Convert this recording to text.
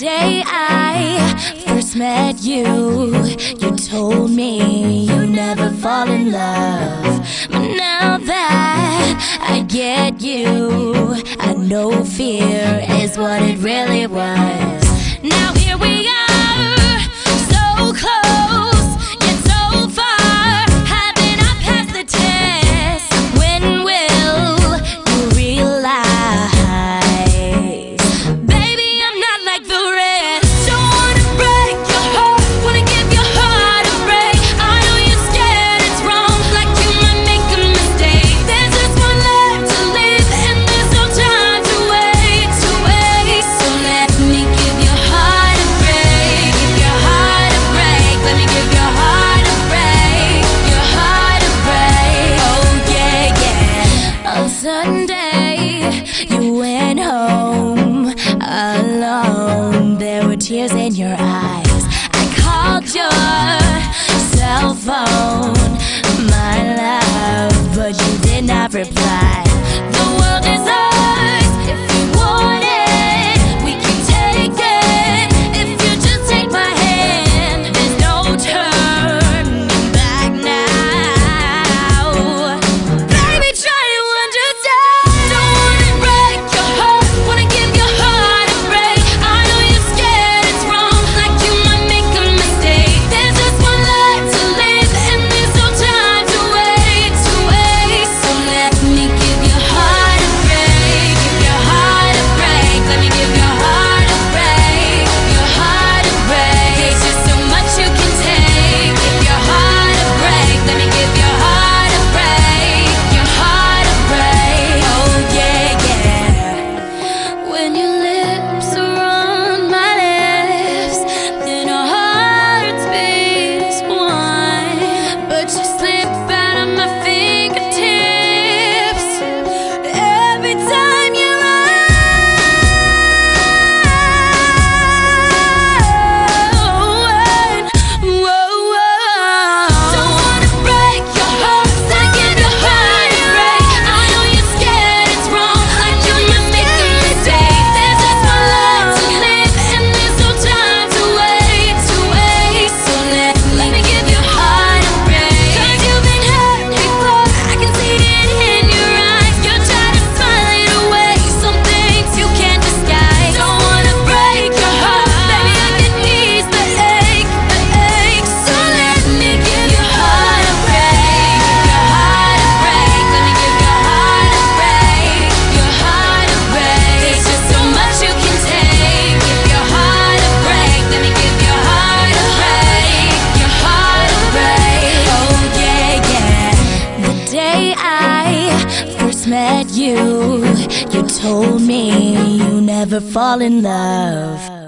day I first met you, you told me you never fall in love. But now that I get you, I know fear is what it really was. reply. met you, you told me you never fall in love.